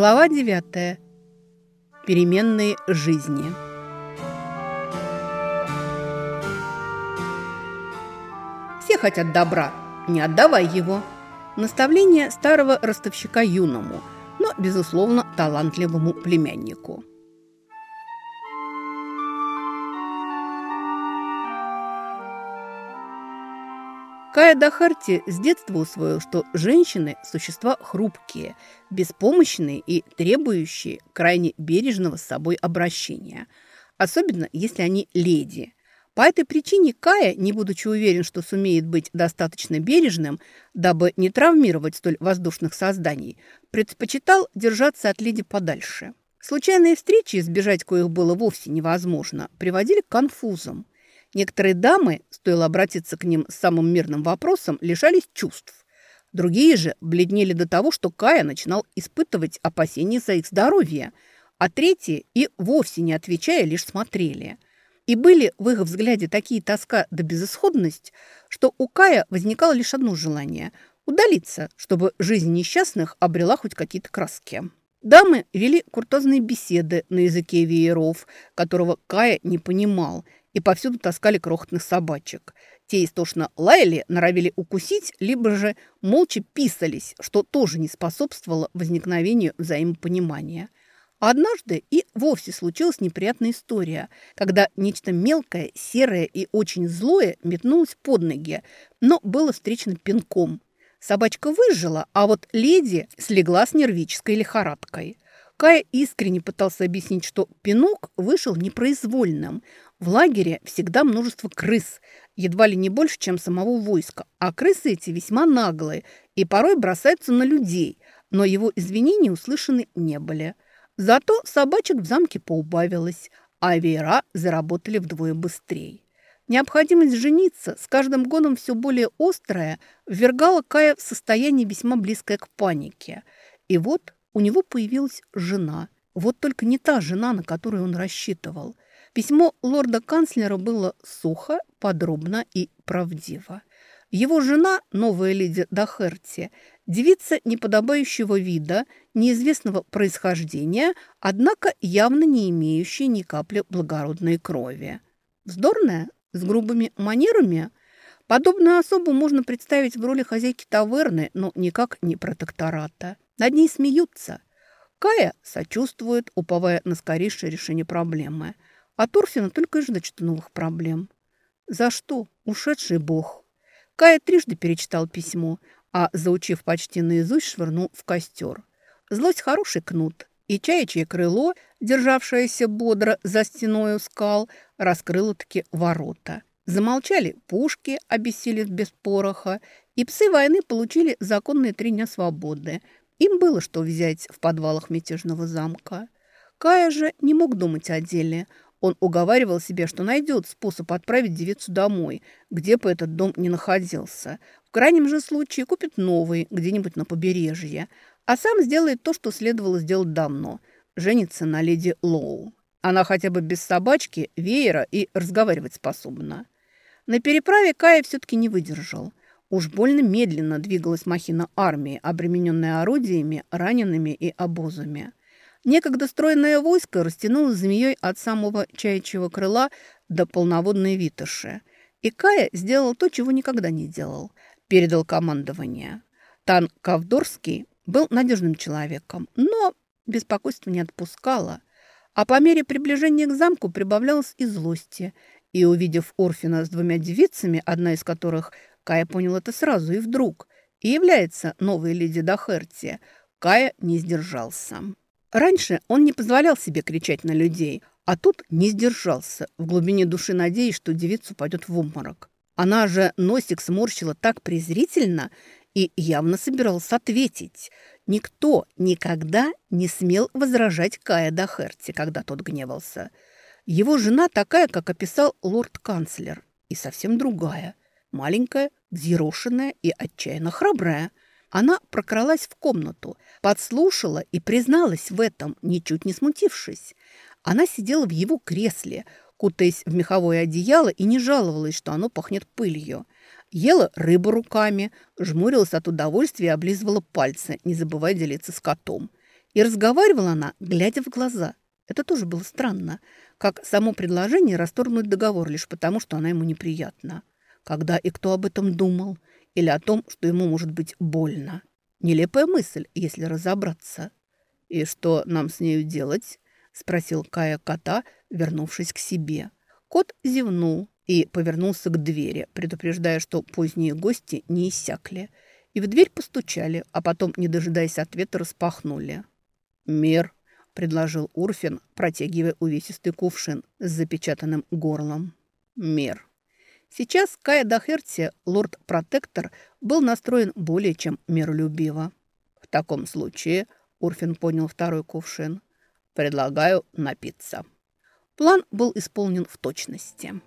Глава 9. Переменные жизни. Все хотят добра, не отдавай его. Наставление старого ростовщика юному, но, безусловно, талантливому племяннику. Кая Дахарти с детства усвоил, что женщины – существа хрупкие, беспомощные и требующие крайне бережного с собой обращения, особенно если они леди. По этой причине Кая, не будучи уверен, что сумеет быть достаточно бережным, дабы не травмировать столь воздушных созданий, предпочитал держаться от леди подальше. Случайные встречи, избежать коих было вовсе невозможно, приводили к конфузам. Некоторые дамы, стоило обратиться к ним с самым мирным вопросом, лишались чувств. Другие же бледнели до того, что Кая начинал испытывать опасения за их здоровье, а третьи и вовсе не отвечая, лишь смотрели. И были в их взгляде такие тоска да безысходность, что у Кая возникало лишь одно желание – удалиться, чтобы жизнь несчастных обрела хоть какие-то краски. Дамы вели куртозные беседы на языке вееров, которого Кая не понимал – и повсюду таскали крохотных собачек. Те истошно лаяли, норовили укусить, либо же молча писались, что тоже не способствовало возникновению взаимопонимания. однажды и вовсе случилась неприятная история, когда нечто мелкое, серое и очень злое метнулось под ноги, но было встречено пинком. Собачка выжила, а вот леди слегла с нервической лихорадкой. Кая искренне пытался объяснить, что пинок вышел непроизвольным – в лагере всегда множество крыс, едва ли не больше, чем самого войска. А крысы эти весьма наглые и порой бросаются на людей, но его извинения услышаны не были. Зато собачек в замке поубавилось, а веера заработали вдвое быстрее. Необходимость жениться с каждым годом все более острая ввергала Кая в состояние весьма близкое к панике. И вот у него появилась жена. Вот только не та жена, на которую он рассчитывал – Письмо лорда-канцлера было сухо, подробно и правдиво. Его жена, новая леди Дахерти, девица неподобающего вида, неизвестного происхождения, однако явно не имеющая ни капли благородной крови. Вздорная, с грубыми манерами. Подобную особу можно представить в роли хозяйки таверны, но никак не протектората. Над ней смеются. Кая сочувствует, уповая на скорейшее решение проблемы – а Торфина только и что новых проблем. За что? Ушедший бог. Кая трижды перечитал письмо, а, заучив почти наизусть, швырнул в костер. Злость хороший кнут, и чаячье крыло, державшееся бодро за стеной у скал, раскрыло-таки ворота. Замолчали пушки, обессилев без пороха, и псы войны получили законные три дня свободы. Им было что взять в подвалах мятежного замка. Кая же не мог думать о деле – он уговаривал себя, что найдет способ отправить девицу домой, где бы этот дом ни находился. В крайнем же случае купит новый где-нибудь на побережье, а сам сделает то, что следовало сделать давно – женится на леди Лоу. Она хотя бы без собачки, веера и разговаривать способна. На переправе Кая все-таки не выдержал. Уж больно медленно двигалась махина армии, обремененная орудиями, ранеными и обозами. Некогда стройное войско растянулось змеей от самого чаячьего крыла до полноводной витыши. И Кая сделал то, чего никогда не делал. Передал командование. Тан Кавдорский был надежным человеком, но беспокойство не отпускало. А по мере приближения к замку прибавлялось и злости. И, увидев Орфина с двумя девицами, одна из которых, Кая понял это сразу и вдруг, и является новой леди Дахерти, Кая не сдержался. Раньше он не позволял себе кричать на людей, а тут не сдержался, в глубине души надеясь, что девица упадет в обморок. Она же носик сморщила так презрительно и явно собирался ответить. Никто никогда не смел возражать Кая Дахерти, когда тот гневался. Его жена такая, как описал лорд-канцлер, и совсем другая. Маленькая, взъерошенная и отчаянно храбрая – она прокралась в комнату, подслушала и призналась в этом, ничуть не смутившись. Она сидела в его кресле, кутаясь в меховое одеяло и не жаловалась, что оно пахнет пылью. Ела рыбу руками, жмурилась от удовольствия и облизывала пальцы, не забывая делиться с котом. И разговаривала она, глядя в глаза. Это тоже было странно, как само предложение расторгнуть договор лишь потому, что она ему неприятна. Когда и кто об этом думал? Или о том, что ему может быть больно? Нелепая мысль, если разобраться. «И что нам с нею делать?» – спросил Кая кота, вернувшись к себе. Кот зевнул и повернулся к двери, предупреждая, что поздние гости не иссякли. И в дверь постучали, а потом, не дожидаясь ответа, распахнули. «Мир», – предложил Урфин, протягивая увесистый кувшин с запечатанным горлом. «Мир». Сейчас Кая Дахерти, лорд-протектор, был настроен более чем миролюбиво. В таком случае, Урфин понял второй кувшин, предлагаю напиться. План был исполнен в точности.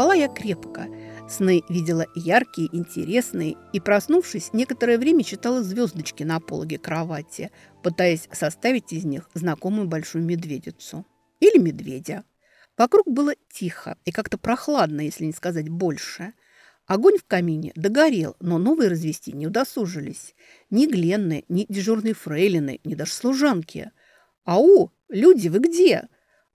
Спала я крепко. Сны видела яркие, интересные, и, проснувшись, некоторое время читала звездочки на пологе кровати, пытаясь составить из них знакомую большую медведицу. Или медведя. Вокруг было тихо и как-то прохладно, если не сказать больше. Огонь в камине догорел, но новые развести не удосужились. Ни Гленны, ни дежурной фрейлины, ни даже служанки. «Ау, люди, вы где?»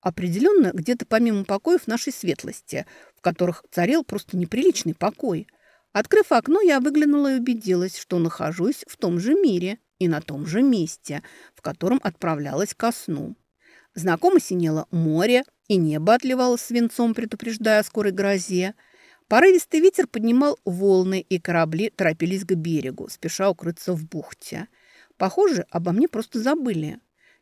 Определенно, где-то помимо покоев нашей светлости, которых царил просто неприличный покой. Открыв окно, я выглянула и убедилась, что нахожусь в том же мире и на том же месте, в котором отправлялась ко сну. Знакомо синело море, и небо отливало свинцом, предупреждая о скорой грозе. Порывистый ветер поднимал волны, и корабли торопились к берегу, спеша укрыться в бухте. Похоже, обо мне просто забыли.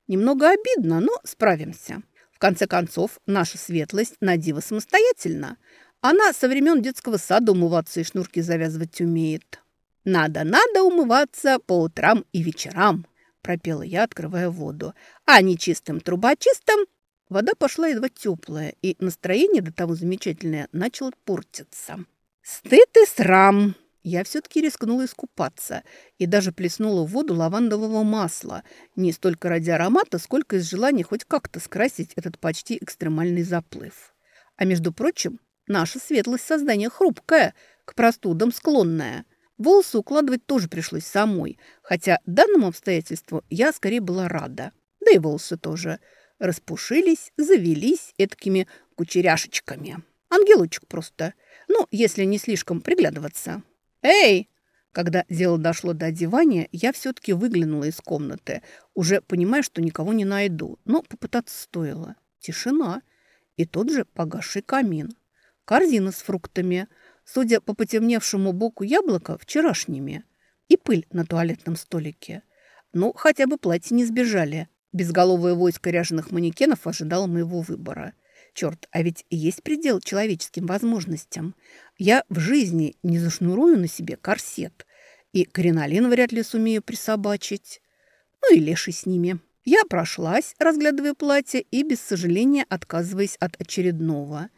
Немного обидно, но справимся конце концов, наша светлость на диво самостоятельна. Она со времен детского сада умываться и шнурки завязывать умеет. «Надо, надо умываться по утрам и вечерам», – пропела я, открывая воду. «А не чистым трубочистым». Вода пошла едва теплая, и настроение до того замечательное начало портиться. «Стыд и срам!» Я все-таки рискнула искупаться и даже плеснула в воду лавандового масла, не столько ради аромата, сколько из желания хоть как-то скрасить этот почти экстремальный заплыв. А между прочим, наша светлость создание хрупкое, к простудам склонная. Волосы укладывать тоже пришлось самой, хотя данному обстоятельству я скорее была рада. Да и волосы тоже. Распушились, завелись этакими кучеряшечками. Ангелочек просто. Ну, если не слишком приглядываться. «Эй!» Когда дело дошло до одевания, я все-таки выглянула из комнаты, уже понимая, что никого не найду, но попытаться стоило. Тишина и тот же погасший камин. Корзина с фруктами, судя по потемневшему боку яблока, вчерашними. И пыль на туалетном столике. Ну, хотя бы платье не сбежали. Безголовое войско ряженых манекенов ожидало моего выбора. Черт, а ведь есть предел человеческим возможностям. Я в жизни не зашнурую на себе корсет. И кринолин вряд ли сумею присобачить. Ну и леший с ними. Я прошлась, разглядывая платье, и без сожаления отказываясь от очередного.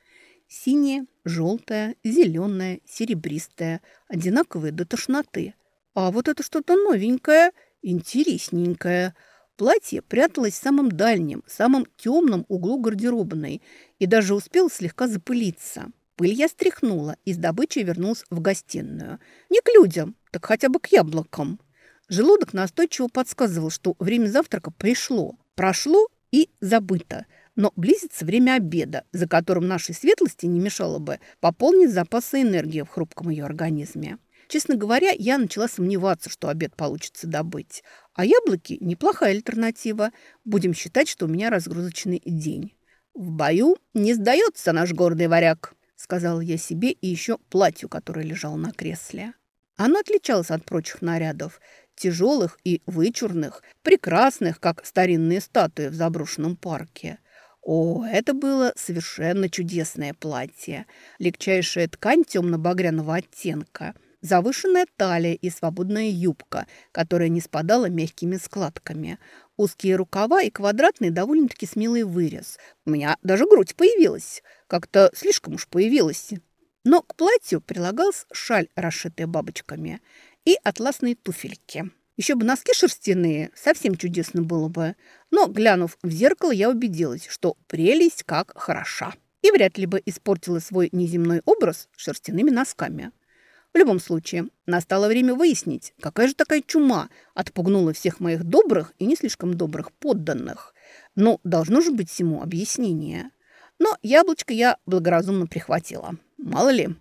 Синее, желтое, зеленое, серебристое, одинаковые до тошноты. А вот это что-то новенькое, интересненькое – Платье пряталось в самом дальнем, самом темном углу гардеробной и даже успел слегка запылиться. Пыль я стряхнула и с добычей вернулась в гостиную. Не к людям, так хотя бы к яблокам. Желудок настойчиво подсказывал, что время завтрака пришло. Прошло и забыто. Но близится время обеда, за которым нашей светлости не мешало бы пополнить запасы энергии в хрупком ее организме. Честно говоря, я начала сомневаться, что обед получится добыть. А яблоки – неплохая альтернатива. Будем считать, что у меня разгрузочный день. «В бою не сдается наш гордый варяг», – сказала я себе и еще платью, которое лежало на кресле. Оно отличалось от прочих нарядов, тяжелых и вычурных, прекрасных, как старинные статуи в заброшенном парке. О, это было совершенно чудесное платье. Легчайшая ткань темно-багряного оттенка – Завышенная талия и свободная юбка, которая не спадала мягкими складками. Узкие рукава и квадратный довольно-таки смелый вырез. У меня даже грудь появилась. Как-то слишком уж появилась. Но к платью прилагался шаль, расшитая бабочками, и атласные туфельки. Еще бы носки шерстяные, совсем чудесно было бы. Но, глянув в зеркало, я убедилась, что прелесть как хороша. И вряд ли бы испортила свой неземной образ шерстяными носками. В любом случае, настало время выяснить, какая же такая чума отпугнула всех моих добрых и не слишком добрых подданных. Но должно же быть всему объяснение. Но яблочко я благоразумно прихватила. Мало ли,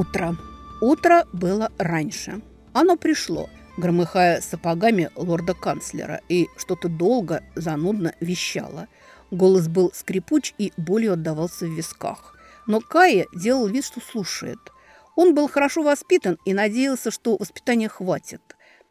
Утро. Утро было раньше. Оно пришло, громыхая сапогами лорда-канцлера, и что-то долго, занудно вещало. Голос был скрипуч и болью отдавался в висках. Но Кая делал вид, что слушает. Он был хорошо воспитан и надеялся, что воспитания хватит.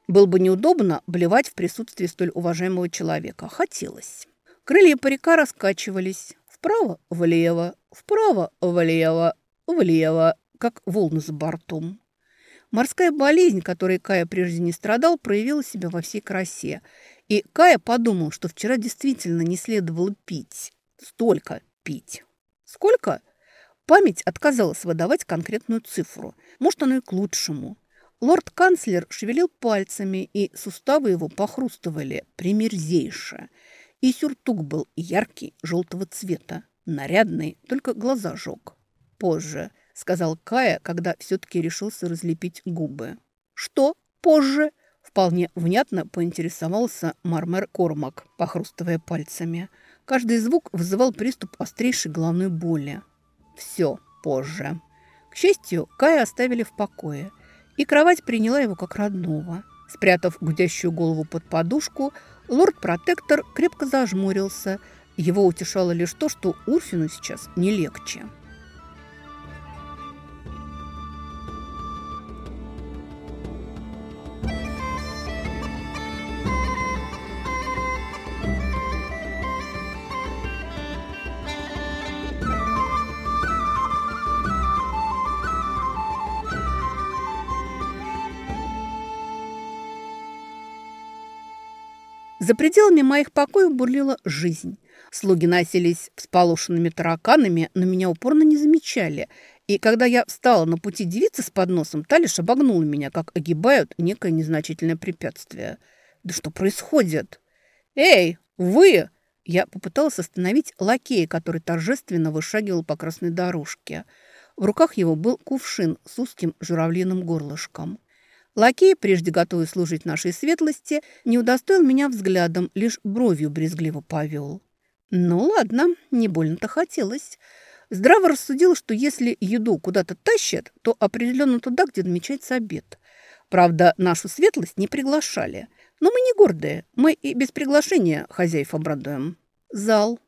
Было бы неудобно блевать в присутствии столь уважаемого человека. Хотелось. Крылья парика раскачивались. Вправо-влево, вправо-влево, влево как волны за бортом. Морская болезнь, которой Кая прежде не страдал, проявила себя во всей красе. И Кая подумал, что вчера действительно не следовало пить. Столько пить. Сколько? Память отказалась выдавать конкретную цифру. Может, оно и к лучшему. Лорд-канцлер шевелил пальцами, и суставы его похрустывали примерзейше. И сюртук был яркий, желтого цвета, нарядный, только глаза жег. Позже – сказал Кая, когда все-таки решился разлепить губы. «Что? Позже?» Вполне внятно поинтересовался Мармер Кормак, похрустывая пальцами. Каждый звук вызывал приступ острейшей головной боли. «Все позже». К счастью, Кая оставили в покое, и кровать приняла его как родного. Спрятав гудящую голову под подушку, лорд-протектор крепко зажмурился. Его утешало лишь то, что Урфину сейчас не легче. За пределами моих покоев бурлила жизнь. Слуги носились всполошенными тараканами, но меня упорно не замечали. И когда я встала на пути девицы с подносом, та лишь обогнула меня, как огибают некое незначительное препятствие. Да что происходит? «Эй, вы!» Я попыталась остановить лакея, который торжественно вышагивал по красной дорожке. В руках его был кувшин с узким журавлиным горлышком. Лакей, прежде готовый служить нашей светлости, не удостоил меня взглядом, лишь бровью брезгливо повел. Ну ладно, не больно-то хотелось. Здраво рассудил, что если еду куда-то тащат, то определенно туда, где намечается обед. Правда, нашу светлость не приглашали. Но мы не гордые, мы и без приглашения хозяев обрадуем. Зал,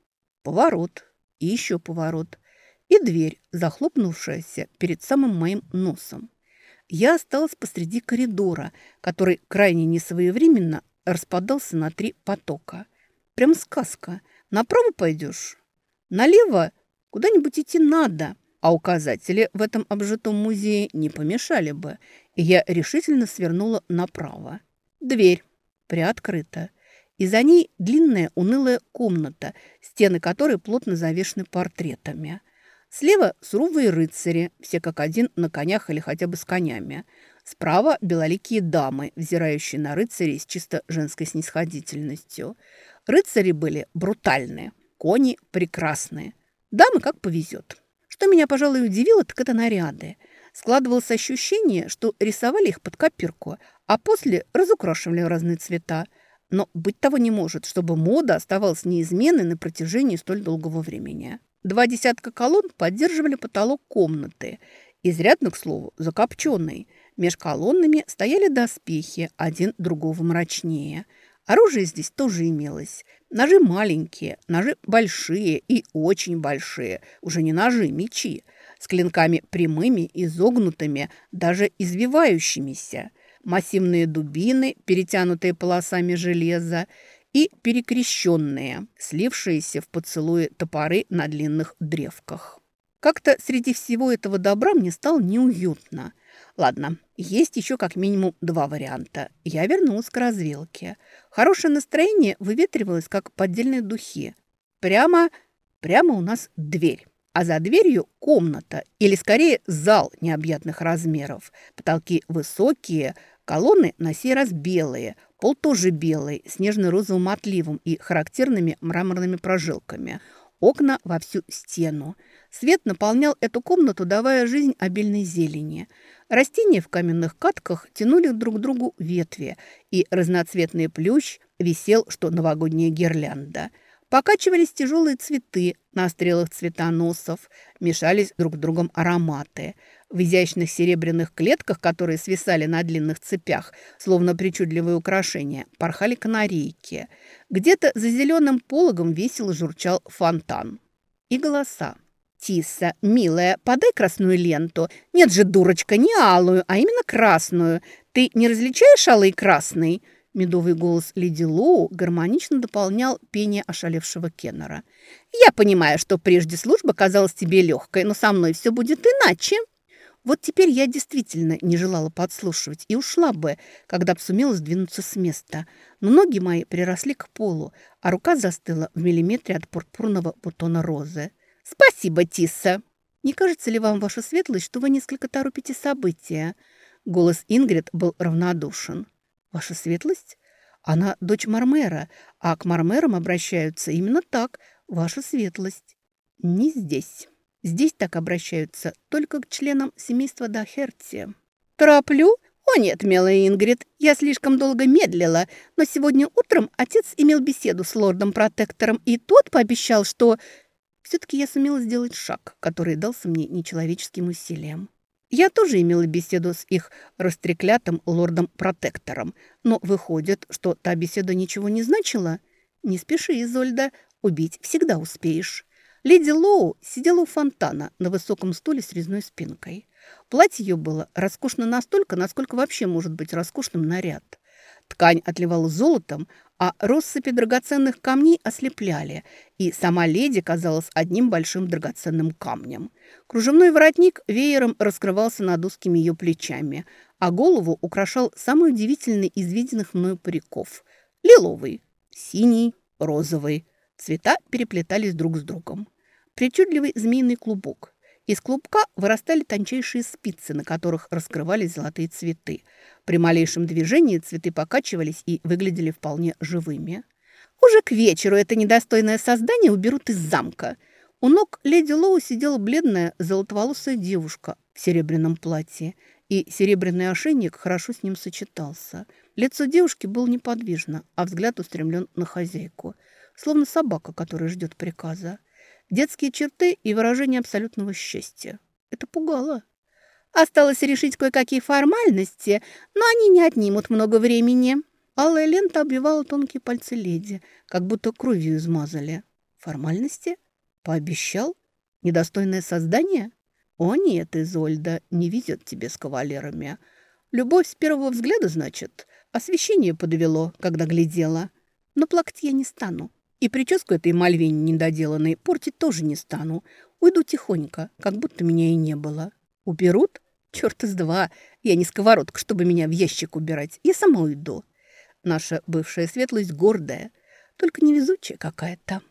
поворот и еще поворот. И дверь, захлопнувшаяся перед самым моим носом я осталась посреди коридора, который крайне несвоевременно распадался на три потока. Прям сказка. Направо пойдешь? Налево? Куда-нибудь идти надо. А указатели в этом обжитом музее не помешали бы. И я решительно свернула направо. Дверь приоткрыта. И за ней длинная унылая комната, стены которой плотно завешены портретами – Слева суровые рыцари, все как один на конях или хотя бы с конями. Справа белоликие дамы, взирающие на рыцарей с чисто женской снисходительностью. Рыцари были брутальные, кони прекрасные. Дамы как повезет. Что меня, пожалуй, удивило, так это наряды. Складывалось ощущение, что рисовали их под копирку, а после разукрашивали в разные цвета. Но быть того не может, чтобы мода оставалась неизменной на протяжении столь долгого времени. Два десятка колонн поддерживали потолок комнаты, изрядно, к слову, закопченный. Меж колоннами стояли доспехи, один другого мрачнее. Оружие здесь тоже имелось. Ножи маленькие, ножи большие и очень большие, уже не ножи, мечи, с клинками прямыми, изогнутыми, даже извивающимися, массивные дубины, перетянутые полосами железа, и перекрещенные, слившиеся в поцелуе топоры на длинных древках. Как-то среди всего этого добра мне стало неуютно. Ладно, есть еще как минимум два варианта. Я вернулась к развилке. Хорошее настроение выветривалось, как поддельные духи. Прямо, прямо у нас дверь. А за дверью комната, или скорее зал необъятных размеров. Потолки высокие, колонны на сей раз белые, пол тоже белый, с нежно-розовым отливом и характерными мраморными прожилками. Окна во всю стену. Свет наполнял эту комнату, давая жизнь обильной зелени. Растения в каменных катках тянули друг к другу ветви, и разноцветный плющ висел, что новогодняя гирлянда – Покачивались тяжелые цветы на стрелах цветоносов, мешались друг с другом ароматы. В изящных серебряных клетках, которые свисали на длинных цепях, словно причудливые украшения, порхали канарейки. Где-то за зеленым пологом весело журчал фонтан. И голоса. «Тиса, милая, подай красную ленту. Нет же, дурочка, не алую, а именно красную. Ты не различаешь алый красный?» Медовый голос Леди Лоу гармонично дополнял пение ошалевшего Кеннера. «Я понимаю, что прежде служба казалась тебе легкой, но со мной все будет иначе». Вот теперь я действительно не желала подслушивать и ушла бы, когда б сумела сдвинуться с места. Но ноги мои приросли к полу, а рука застыла в миллиметре от пурпурного бутона розы. «Спасибо, Тисса!» «Не кажется ли вам, ваша светлость, что вы несколько торопите события?» Голос Ингрид был равнодушен. «Ваша светлость? Она дочь Мармера, а к Мармерам обращаются именно так, ваша светлость. Не здесь. Здесь так обращаются только к членам семейства Дахерти». «Тороплю? О нет, милая Ингрид, я слишком долго медлила, но сегодня утром отец имел беседу с лордом-протектором, и тот пообещал, что...» Все-таки я сумела сделать шаг, который дался мне нечеловеческим усилием. Я тоже имела беседу с их растреклятым лордом-протектором, но выходит, что та беседа ничего не значила. Не спеши, Изольда, убить всегда успеешь. Леди Лоу сидела у фонтана на высоком стуле с резной спинкой. Платье ее было роскошно настолько, насколько вообще может быть роскошным наряд. Ткань отливала золотом, а россыпи драгоценных камней ослепляли, и сама леди казалась одним большим драгоценным камнем. Кружевной воротник веером раскрывался над узкими ее плечами, а голову украшал самый удивительный из виденных мною париков – лиловый, синий, розовый. Цвета переплетались друг с другом. Причудливый змеиный клубок. Из клубка вырастали тончайшие спицы, на которых раскрывались золотые цветы. При малейшем движении цветы покачивались и выглядели вполне живыми. Уже к вечеру это недостойное создание уберут из замка. У ног леди Лоу сидела бледная золотоволосая девушка в серебряном платье, и серебряный ошейник хорошо с ним сочетался. Лицо девушки было неподвижно, а взгляд устремлен на хозяйку, словно собака, которая ждет приказа. Детские черты и выражение абсолютного счастья. Это пугало. Осталось решить кое-какие формальности, но они не отнимут много времени. Алая лента обвивала тонкие пальцы леди, как будто кровью измазали. Формальности? Пообещал? Недостойное создание? О нет, Изольда, не везет тебе с кавалерами. Любовь с первого взгляда, значит. Освещение подвело, когда глядела. Но плакать я не стану. И прическу этой Мальвине недоделанной портить тоже не стану. Уйду тихонько, как будто меня и не было. Уберут? Черт из два. Я не сковородка, чтобы меня в ящик убирать. Я сама уйду. Наша бывшая светлость гордая, только невезучая какая-то.